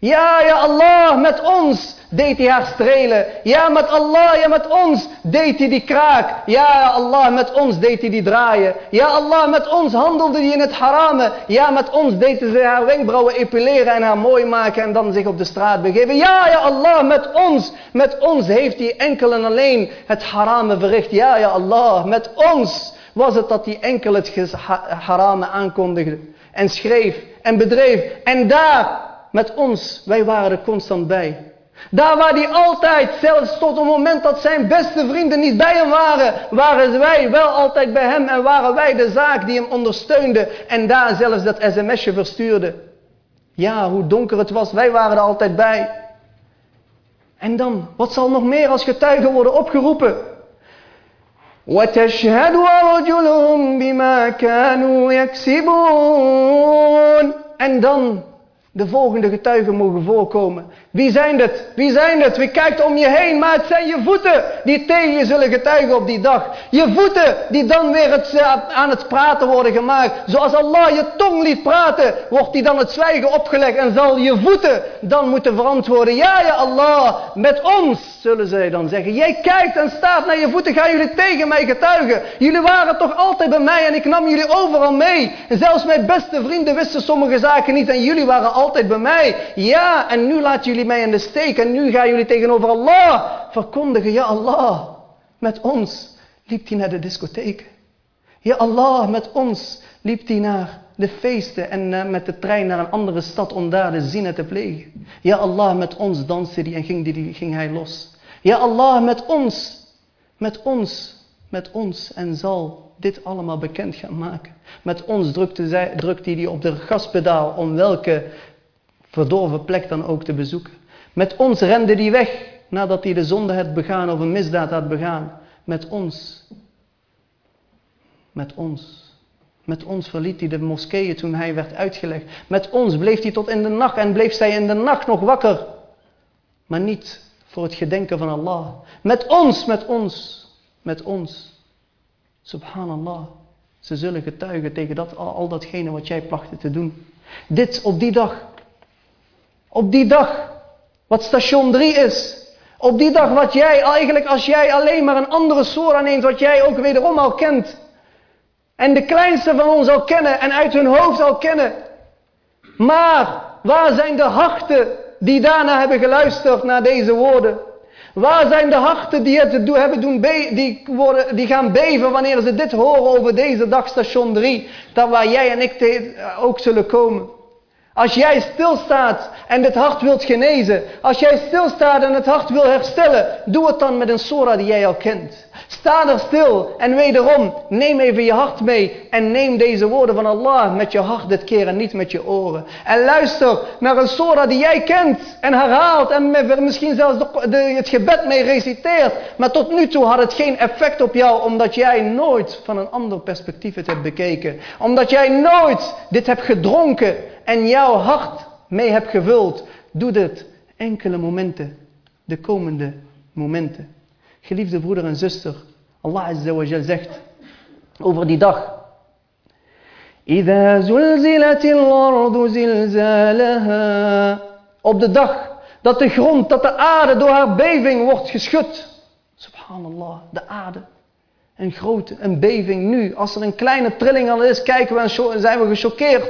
Ja, ja Allah, met ons deed hij haar strelen. Ja, met Allah, ja, met ons deed hij die kraak. Ja, Allah, met ons deed hij die draaien. Ja, Allah, met ons handelde hij in het harame. Ja, met ons deed ze haar wenkbrauwen epileren en haar mooi maken en dan zich op de straat begeven. Ja, ja, Allah, met ons, met ons heeft hij enkel en alleen het harame verricht. Ja, ja, Allah, met ons was het dat hij enkel het harame aankondigde en schreef en bedreef. En daar, met ons, wij waren er constant bij. Daar waar hij altijd, zelfs tot het moment dat zijn beste vrienden niet bij hem waren, waren wij wel altijd bij hem en waren wij de zaak die hem ondersteunde en daar zelfs dat sms'je verstuurde. Ja, hoe donker het was, wij waren er altijd bij. En dan, wat zal nog meer als getuigen worden opgeroepen? وتشهد أرجلهم بما كانوا يكسبون En dan de volgende getuigen mogen voorkomen. Wie zijn het? Wie zijn het? Wie kijkt om je heen? Maar het zijn je voeten die tegen je zullen getuigen op die dag. Je voeten die dan weer het, eh, aan het praten worden gemaakt. Zoals Allah je tong liet praten, wordt die dan het zwijgen opgelegd. En zal je voeten dan moeten verantwoorden. Ja, ja Allah, met ons zullen zij dan zeggen. Jij kijkt en staat naar je voeten. Gaan jullie tegen mij getuigen? Jullie waren toch altijd bij mij en ik nam jullie overal mee. En zelfs mijn beste vrienden wisten sommige zaken niet. En jullie waren altijd bij mij. Ja, en nu laat jullie mij in de steek. En nu gaan jullie tegenover Allah verkondigen. Ja, Allah, met ons liep hij naar de discotheek. Ja, Allah, met ons liep hij naar de feesten en uh, met de trein naar een andere stad om daar de zinnen te plegen. Ja, Allah, met ons danste hij en ging, ging hij los. Ja, Allah, met ons, met ons, met ons en zal dit allemaal bekend gaan maken. Met ons drukte, zij, drukte hij op de gaspedaal om welke verdorven plek dan ook te bezoeken. Met ons rende hij weg nadat hij de zonde had begaan of een misdaad had begaan. Met ons. Met ons. Met ons verliet hij de moskeeën toen hij werd uitgelegd. Met ons bleef hij tot in de nacht en bleef zij in de nacht nog wakker. Maar niet voor het gedenken van Allah. Met ons, met ons, met ons. Subhanallah. Ze zullen getuigen tegen dat, al, datgene wat jij plachtte te doen. Dit op die dag. Op die dag. Wat station 3 is. Op die dag wat jij eigenlijk, als jij alleen maar een andere soort neemt, wat jij ook wederom al kent. En de kleinste van ons al kennen en uit hun hoofd al kennen. Maar waar zijn de harten die daarna hebben geluisterd naar deze woorden? Waar zijn de harten die het hebben doen die, worden, die gaan beven wanneer ze dit horen over deze dag station 3? Dat waar jij en ik ook zullen komen. Als jij stilstaat en het hart wilt genezen. Als jij stilstaat en het hart wil herstellen. Doe het dan met een sora die jij al kent. Sta er stil en wederom neem even je hart mee en neem deze woorden van Allah met je hart dit keer en niet met je oren. En luister naar een surah die jij kent en herhaalt en misschien zelfs de, het gebed mee reciteert. Maar tot nu toe had het geen effect op jou omdat jij nooit van een ander perspectief het hebt bekeken. Omdat jij nooit dit hebt gedronken en jouw hart mee hebt gevuld. Doe dit enkele momenten, de komende momenten. Geliefde broeder en zuster, Allah Azza zegt over die dag. Op de dag dat de grond, dat de aarde door haar beving wordt geschud. Subhanallah, de aarde. Een grote, een beving nu. Als er een kleine trilling al is, kijken we en zijn we gechoqueerd.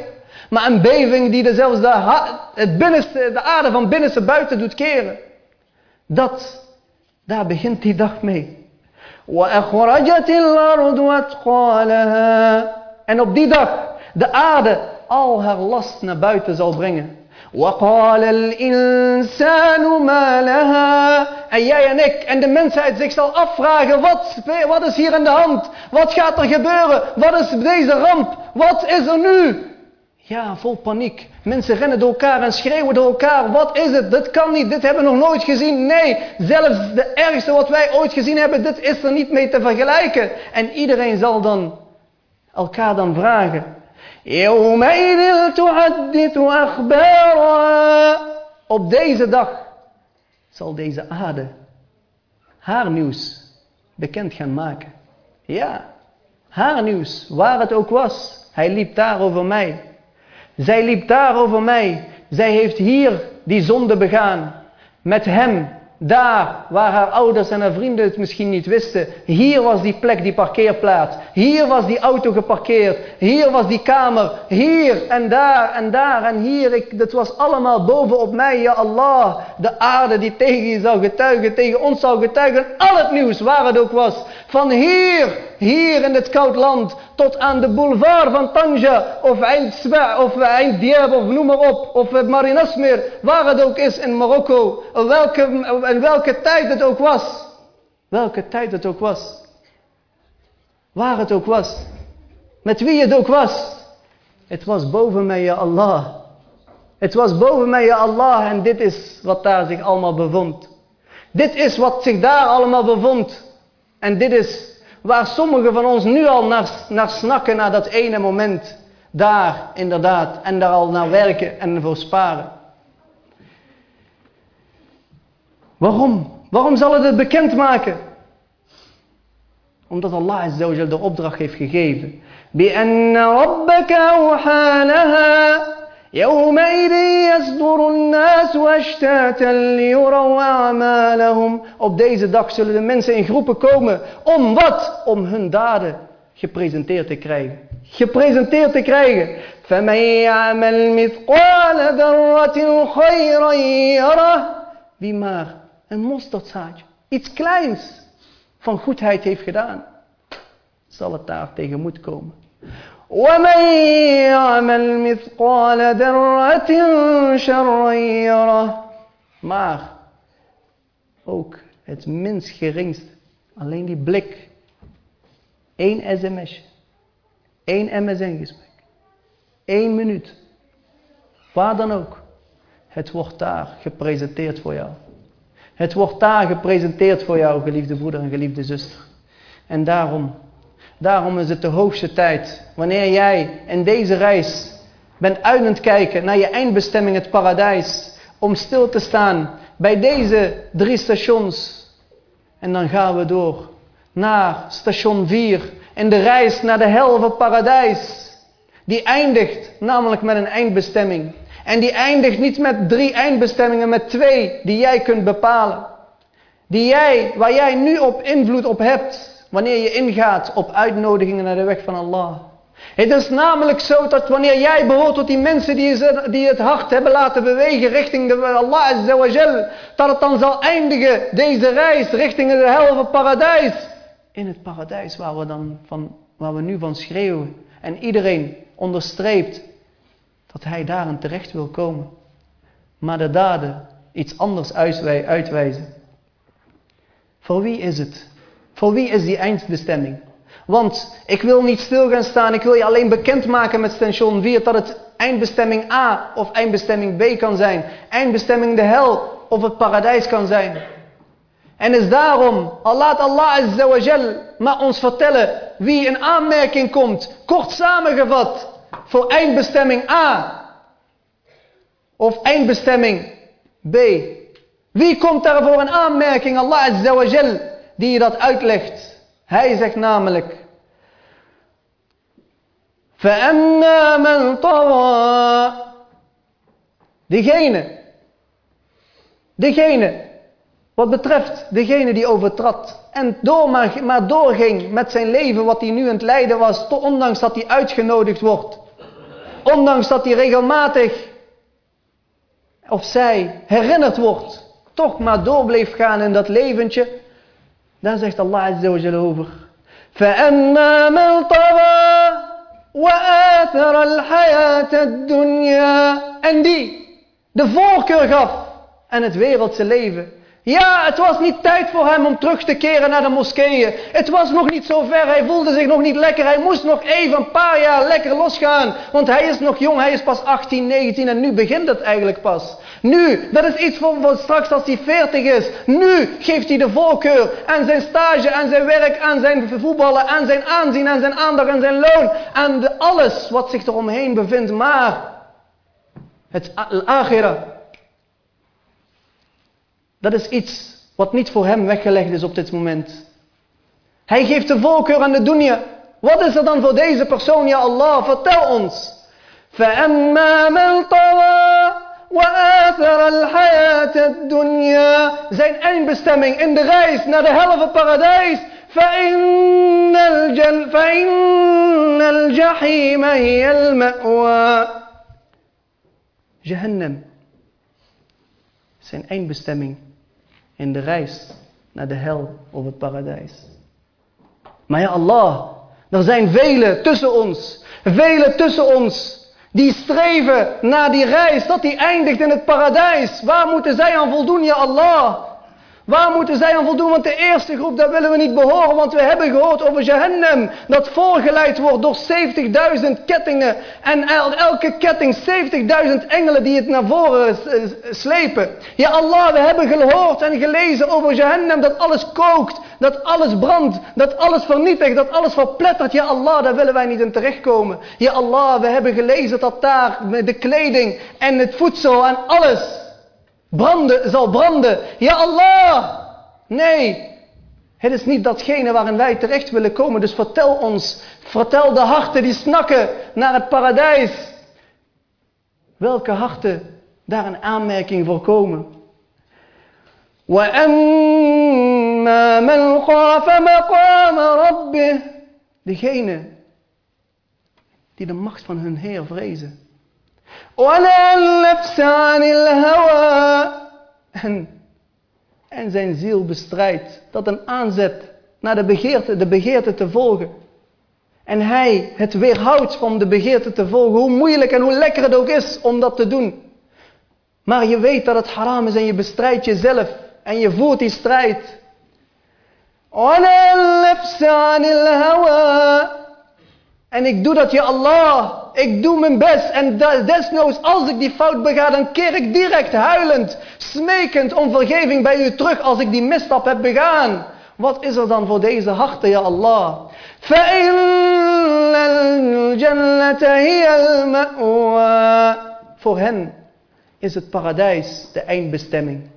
Maar een beving die er zelfs de, het binnenste, de aarde van binnenste buiten doet keren. Dat daar begint die dag mee. En op die dag de aarde al haar last naar buiten zal brengen. En jij en ik en de mensheid zich zal afvragen, wat, wat is hier aan de hand? Wat gaat er gebeuren? Wat is deze ramp? Wat is er nu? Ja, vol paniek. Mensen rennen door elkaar en schreeuwen door elkaar. Wat is het? Dit kan niet. Dit hebben we nog nooit gezien. Nee, zelfs de ergste wat wij ooit gezien hebben, dit is er niet mee te vergelijken. En iedereen zal dan elkaar dan vragen. Op deze dag zal deze aarde haar nieuws bekend gaan maken. Ja, haar nieuws, waar het ook was. Hij liep daar over mij. Zij liep daar over mij. Zij heeft hier die zonde begaan. Met hem daar waar haar ouders en haar vrienden het misschien niet wisten. Hier was die plek, die parkeerplaats. Hier was die auto geparkeerd. Hier was die kamer. Hier en daar en daar en hier. Ik, dat was allemaal bovenop mij, ja Allah. De aarde die tegen je zou getuigen, tegen ons zou getuigen. Al het nieuws, waar het ook was. Van hier, hier in dit koud land, tot aan de boulevard van Tanja, of Eind of Eind Diab, of noem maar op, of Marinasmeer, waar het ook is in Marokko, welke, en welke tijd het ook was. Welke tijd het ook was. Waar het ook was. Met wie het ook was. Het was boven mij, ja Allah. Het was boven mij, ja Allah. En dit is wat daar zich allemaal bevond. Dit is wat zich daar allemaal bevond. En dit is waar sommigen van ons nu al naar, naar snakken, naar dat ene moment. Daar, inderdaad. En daar al naar werken en voor sparen. Waarom? Waarom zal het het bekendmaken? Omdat Allah Azzawajal de opdracht heeft gegeven. بأن ربك أوحى لها يومئذ يصدر الناس أشتاتا ليروا أعمالهم Op deze dag zullen de mensen in groepen komen. Om wat? Om hun daden gepresenteerd te krijgen. Gepresenteerd te krijgen. فمن يعمل مثقال ذرة خيرا يره Wie maar een mosterdzaadje, iets kleins van goedheid heeft gedaan, zal het daar tegen moet komen. Maar ook het minst geringste, alleen die blik, één sms, één MSN gesprek, één minuut, waar dan ook, het wordt daar gepresenteerd voor jou. Het wordt daar gepresenteerd voor jou, geliefde broeder en geliefde zuster. En daarom, daarom is het de hoogste tijd, wanneer jij in deze reis bent uit kijken naar je eindbestemming, het paradijs, om stil te staan bij deze drie stations. En dan gaan we door naar station 4 en de reis naar de hel van paradijs. Die eindigt namelijk met een eindbestemming. En die eindigt niet met drie eindbestemmingen, met twee die jij kunt bepalen. Die jij, waar jij nu op invloed op hebt, wanneer je ingaat op uitnodigingen naar de weg van Allah. Het is namelijk zo dat wanneer jij behoort tot die mensen die, het hart hebben laten bewegen richting de Allah Azza dat het dan zal eindigen, deze reis, richting de hel paradijs. In het paradijs waar we, dan van, waar we nu van schreeuwen. En iedereen onderstreept dat hij daarin terecht wil komen. Maar de daden iets anders uitwijzen. Voor wie is het? Voor wie is die eindbestemming? Want ik wil niet stil gaan staan, ik wil je alleen bekendmaken met station 4 dat het eindbestemming A of eindbestemming B kan zijn. Eindbestemming de hel of het paradijs kan zijn. En is daarom, laat Allah Azza wa maar ons vertellen wie in aanmerking komt. Kort samengevat, voor eindbestemming A of eindbestemming B? Wie komt daarvoor een aanmerking, Allah Azza wa Jal, die je dat uitlegt. Hij zegt namelijk. Degene. Degene. Wat betreft degene die overtrad. En door maar, maar doorging met zijn leven wat hij nu aan het lijden was. Tot, ondanks dat hij uitgenodigd wordt. Ondanks dat hij regelmatig of zij herinnerd wordt. Toch maar door bleef gaan in dat leventje dan zegt Allah Azza wa Jalla over. فأما من طغى وآثر الحياة الدنيا en die de voorkeur gaf aan het wereldse leven ja, het was niet tijd voor hem om terug te keren naar de moskeeën. Het was nog niet zo ver. Hij voelde zich nog niet lekker. Hij moest nog even een paar jaar lekker losgaan. Want hij is nog jong. Hij is pas 18, 19 en nu begint het eigenlijk pas. Nu, dat is iets voor, straks als hij 40 is. Nu geeft hij de voorkeur aan zijn stage, aan zijn werk, aan zijn voetballen, aan zijn aanzien, aan zijn aandacht, aan zijn loon. De, alles wat zich eromheen bevindt. Maar het akhira, dat is iets wat niet voor hem weggelegd is op dit moment. Hij geeft de voorkeur aan de dunya. Wat is er dan voor deze persoon, ja Allah? Vertel ons. فَأَمَّا مَنْ طَوَى وآثر الحياة الدنيا zijn eindbestemming in de reis naar de hel van het paradijs فإن, الجل فإن الجحيم هي المأوى Jahannam zijn eindbestemming in de reis naar de hel of het paradijs. Maar ja Allah, er zijn velen tussen ons, velen tussen ons die streven naar die reis, dat die eindigt in het paradijs. Waar moeten zij aan voldoen, ja Allah? Waar moeten zij aan voldoen? Want de eerste groep, daar willen we niet behoren. Want we hebben gehoord over Jahannam. Dat voorgeleid wordt door 70.000 kettingen. En elke ketting 70.000 engelen die het naar voren slepen. Ja Allah, we hebben gehoord en gelezen over Jahannam. Dat alles kookt. Dat alles brandt. Dat alles vernietigt. Dat alles verplettert. Ja Allah, daar willen wij niet in terechtkomen. Ja Allah, we hebben gelezen dat daar de kleding en het voedsel en alles branden, zal branden. Ja Allah! Nee, het is niet datgene waarin wij terecht willen komen. Dus vertel ons, vertel de harten die snakken naar het paradijs. Welke harten daar een aanmerking voor komen. Degene die de macht van hun Heer vrezen. ولا النفس عن الهوى en, en zijn ziel bestrijdt. Dat een aanzet naar de begeerte, de begeerte te volgen. En hij het weerhoudt om de begeerte te volgen. Hoe moeilijk en hoe lekker het ook is om dat te doen. Maar je weet dat het haram is en je bestrijdt jezelf. En je voert die strijd. En ik doe dat, je Allah. Ik doe mijn best. En desnoods, als ik die fout bega, dan keer ik direct huilend, smekend om vergeving bij u terug als ik die misstap heb begaan. Wat is er dan voor deze harten, ja Allah? Voor hen is het paradijs de eindbestemming.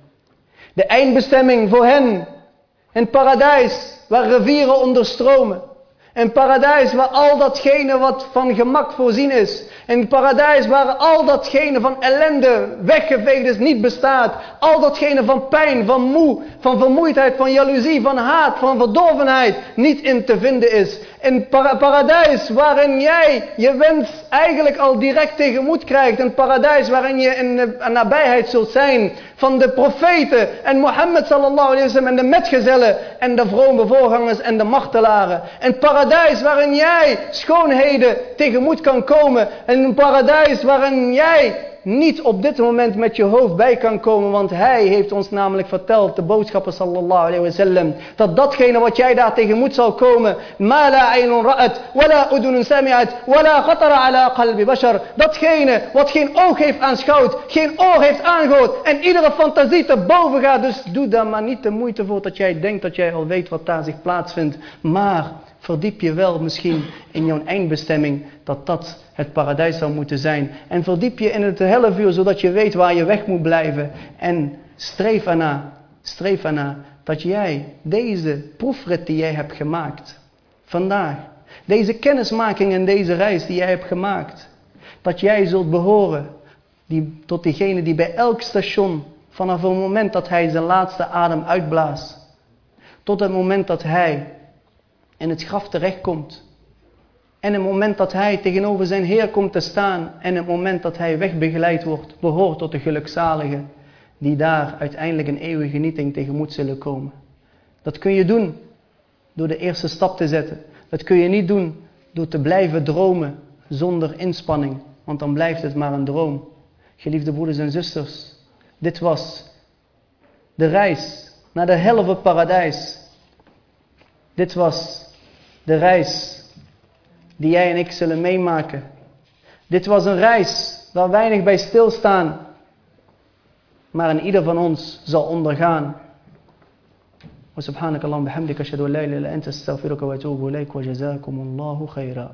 De eindbestemming voor hen. Een paradijs waar rivieren onderstromen een paradijs waar al datgene wat van gemak voorzien is. Een paradijs waar al datgene van ellende weggeveegd is, niet bestaat. Al datgene van pijn, van moe, van vermoeidheid, van jaloezie, van haat, van verdorvenheid niet in te vinden is. Een paradijs waarin jij je wens eigenlijk al direct tegemoet krijgt. Een paradijs waarin je in de nabijheid zult zijn van de profeten en Mohammed sallallahu alayhi wasallam en de metgezellen en de vrome voorgangers en de martelaren. Een paradijs waarin jij schoonheden tegemoet kan komen. Een paradijs waarin jij niet op dit moment met je hoofd bij kan komen. Want hij heeft ons namelijk verteld, de boodschapper sallallahu alayhi wa sallam, dat datgene wat jij daar tegen moet zal komen, ma la ra'at, wala udunun sami'at, wala khatara ala qalbi bashar. Datgene wat geen oog heeft aanschouwd, geen oor heeft aangehoord en iedere fantasie te boven gaat. Dus doe daar maar niet de moeite voor dat jij denkt dat jij al weet wat daar zich plaatsvindt. Maar verdiep je wel misschien in jouw eindbestemming dat dat het paradijs zou moeten zijn. En verdiep je in het vuur zodat je weet waar je weg moet blijven. En streef erna, streef erna dat jij deze proefrit die jij hebt gemaakt, vandaag, deze kennismaking en deze reis die jij hebt gemaakt, dat jij zult behoren die, tot diegene die bij elk station, vanaf het moment dat hij zijn laatste adem uitblaast, tot het moment dat hij in het graf terechtkomt, en het moment dat hij tegenover zijn Heer komt te staan en het moment dat hij wegbegeleid wordt, behoort tot de gelukzaligen die daar uiteindelijk een eeuwige genieting tegemoet zullen komen. Dat kun je doen door de eerste stap te zetten. Dat kun je niet doen door te blijven dromen zonder inspanning, want dan blijft het maar een droom. Geliefde broeders en zusters, dit was de reis naar de helft paradijs. Dit was de reis die jij en ik zullen meemaken. Dit was een reis waar weinig bij stilstaan, maar in ieder van ons zal ondergaan. وسبحانك اللهم بحمدك اشهد ان لا اله الا انت استغفرك واتوب اليك وجزاكم الله خيرا